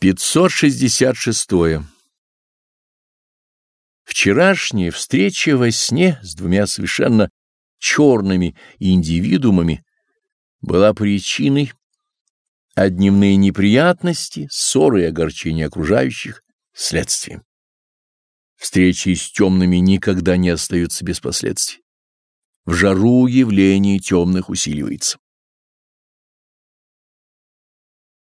566. Вчерашняя встреча во сне с двумя совершенно черными индивидуумами была причиной, а дневные неприятности, ссоры и огорчения окружающих — следствием. Встречи с темными никогда не остаются без последствий. В жару явление темных усиливается.